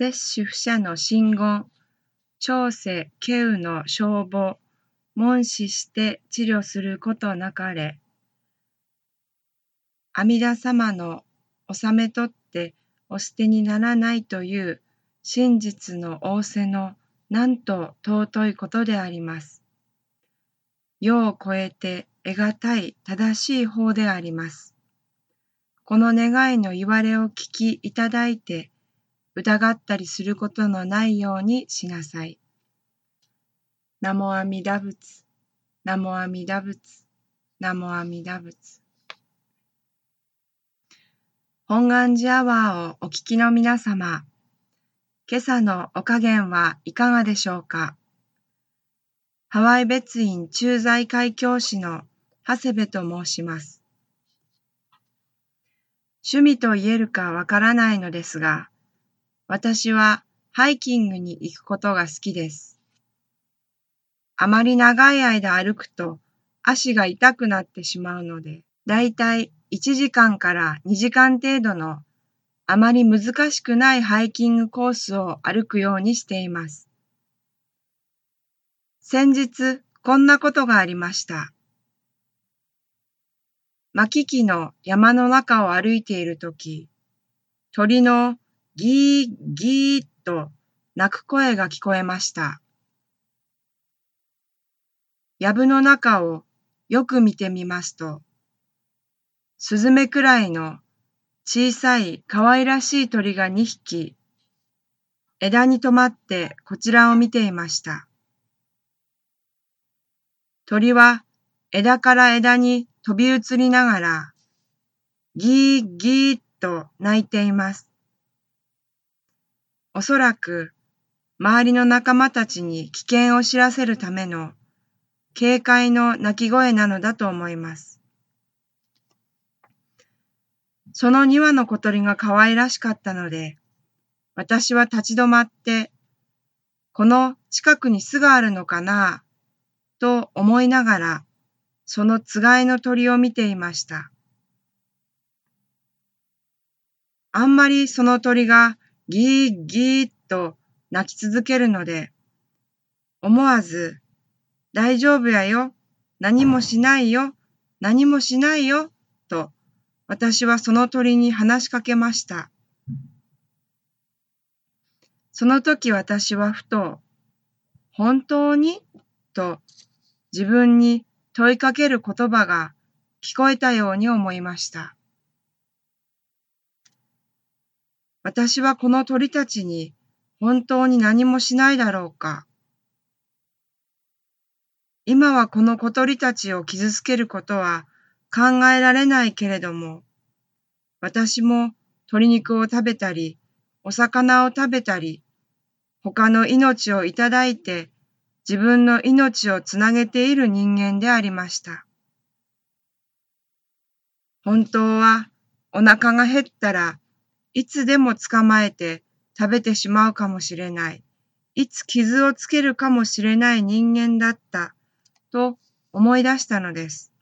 摂取不捨の信言、調整、敬雨の消防、問視して治療することなかれ。阿弥陀様の納めとってお捨てにならないという真実の仰せのなんと尊いことであります。世を超えて得難い正しい法であります。この願いの言われを聞きいただいて、疑ったりすることのないようにしなさい。ナモアミダ仏、ナモアミダ仏、ナモアミダ仏。本願寺アワーをお聞きの皆様、今朝のお加減はいかがでしょうか？ハワイ別院駐在会教師の長谷部と申します。趣味と言えるかわからないのですが、私はハイキングに行くことが好きです。あまり長い間歩くと足が痛くなってしまうので、だいたい1時間から2時間程度のあまり難しくないハイキングコースを歩くようにしています。先日、こんなことがありました。巻木の山の中を歩いているとき、鳥のギーギーっと鳴く声が聞こえました。藪の中をよく見てみますと、スズメくらいの小さい可愛らしい鳥が2匹、枝に止まってこちらを見ていました。鳥は枝から枝に飛び移りながら、ギーギーっと鳴いています。おそらく周りの仲間たちに危険を知らせるための警戒の鳴き声なのだと思います。その2羽の小鳥が可愛らしかったので、私は立ち止まって、この近くに巣があるのかなと思いながら、そのつがいの鳥を見ていました。あんまりその鳥がギーギーと泣き続けるので、思わず、大丈夫やよ、何もしないよ、何もしないよ、と私はその鳥に話しかけました。その時私はふと、本当に？と自分に問いかける言葉が聞こえたように思いました。私はこの鳥たちに本当に何もしないだろうか。今はこの小鳥たちを傷つけることは考えられないけれども、私も鶏肉を食べたり、お魚を食べたり、他の命をいただいて自分の命をつなげている人間でありました。本当はお腹が減ったらいつでも捕まえて食べてしまうかもしれない。いつ傷をつけるかもしれない人間だった、と思い出したのです。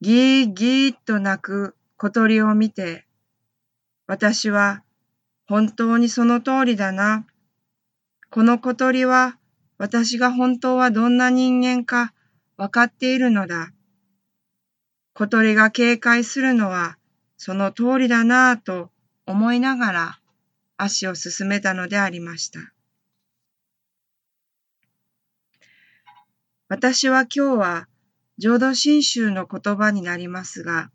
ギーギーっと鳴く小鳥を見て、私は本当にその通りだな。この小鳥は私が本当はどんな人間かわかっているのだ。小鳥が警戒するのはその通りだなぁと思いながら足を進めたのでありました。私は今日は浄土真宗の言葉になりますが、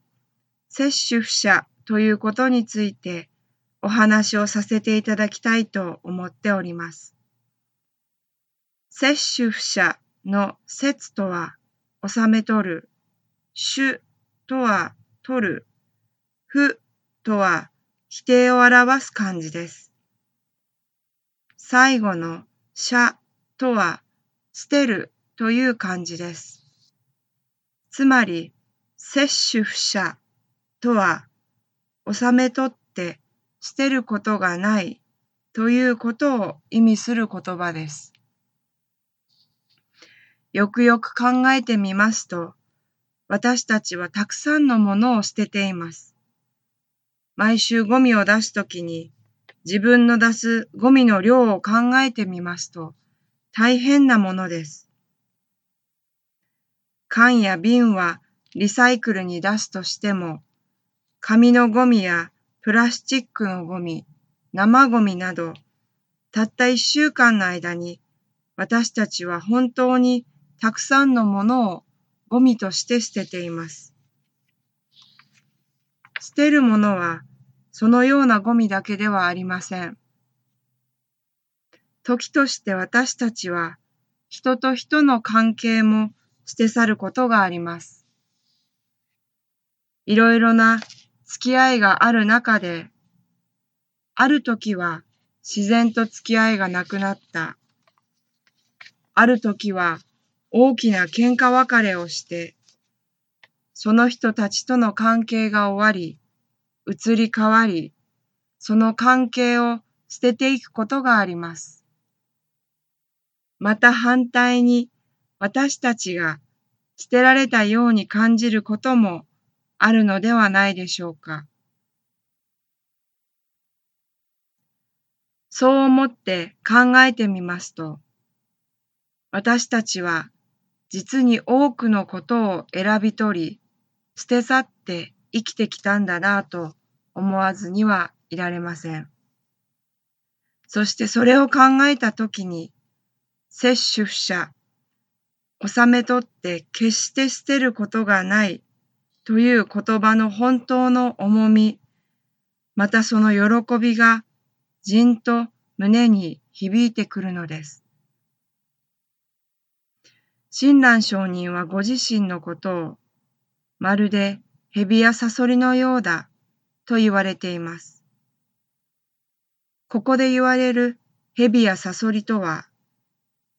摂取不捨ということについてお話をさせていただきたいと思っております。摂取不捨の説とは、収め取る、主とは取る不とは否定を表す漢字です。最後の者とは捨てるという漢字です。つまり、摂取不捨とは、収め取って捨てることがないということを意味する言葉です。よくよく考えてみますと、私たちはたくさんのものを捨てています。毎週ゴミを出すときに自分の出すゴミの量を考えてみますと、大変なものです。缶や瓶はリサイクルに出すとしても、紙のゴミやプラスチックのゴミ、生ゴミなど、たった一週間の間に私たちは本当にたくさんのものをゴミとして捨てています。捨てるものはそのようなゴミだけではありません。時として私たちは人と人の関係も捨て去ることがあります。いろいろな付き合いがある中で、ある時は自然と付き合いがなくなった。ある時は大きな喧嘩別れをして、その人たちとの関係が終わり、移り変わり、その関係を捨てていくことがあります。また反対に私たちが捨てられたように感じることもあるのではないでしょうか。そう思って考えてみますと、私たちは実に多くのことを選び取り、捨て去って生きてきたんだなぁと思わずにはいられません。そしてそれを考えたときに、摂取不者、収め取って決して捨てることがないという言葉の本当の重み、またその喜びがじんと胸に響いてくるのです。親鸞上人はご自身のことを、まるで蛇やサソリのようだと言われています。ここで言われる蛇やサソリとは、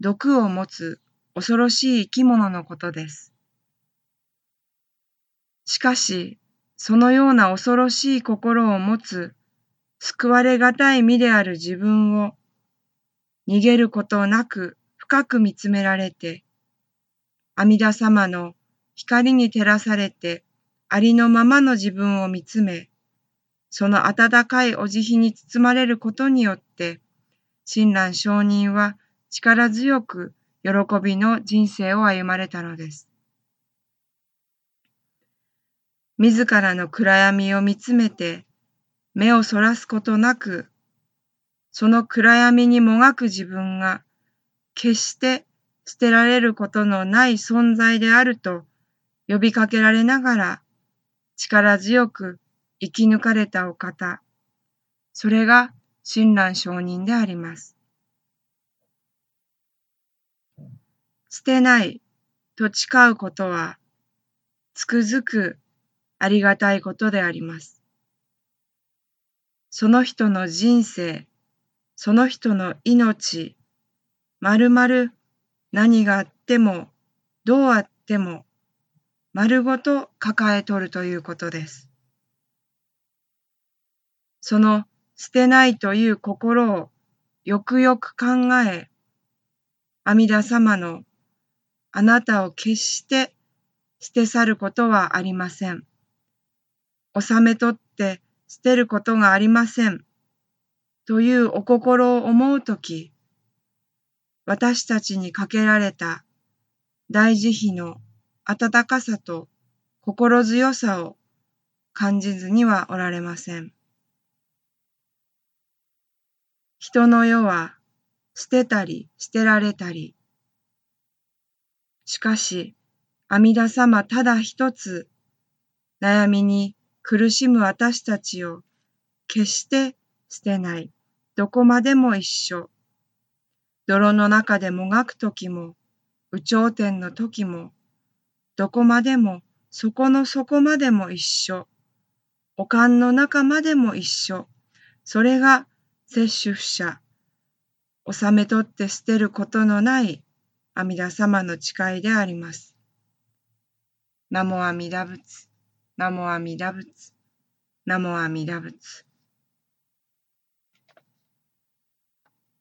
毒を持つ恐ろしい生き物のことです。しかし、そのような恐ろしい心を持つ救われがたい身である自分を逃げることなく深く見つめられて阿弥陀様の光に照らされてありのままの自分を見つめ、その温かいお慈悲に包まれることによって、親鸞上人は力強く喜びの人生を歩まれたのです。自らの暗闇を見つめて目をそらすことなく、その暗闇にもがく自分が決して捨てられることのない存在であると呼びかけられながら力強く生き抜かれたお方、それが親鸞上人であります。捨てないと誓うことは、つくづくありがたいことであります。その人の人生、その人の命、まるまる何があっても、どうあっても、丸ごと抱え取るということです。その捨てないという心をよくよく考え、阿弥陀様のあなたを決して捨て去ることはありません。収め取って捨てることがありません。というお心を思うとき、私たちにかけられた大慈悲の温かさと心強さを感じずにはおられません。人の世は捨てたり捨てられたり。しかし、阿弥陀様ただ一つ、悩みに苦しむ私たちを決して捨てない。どこまでも一緒。泥の中でもがくときも、有頂天の時も、どこまでも、そこの底までも一緒。おかんの中までも一緒。それが摂取不者。収め取って捨てることのない阿弥陀様の誓いであります。ナモ阿弥陀仏。ナモ阿弥陀仏。ナモ阿弥陀仏。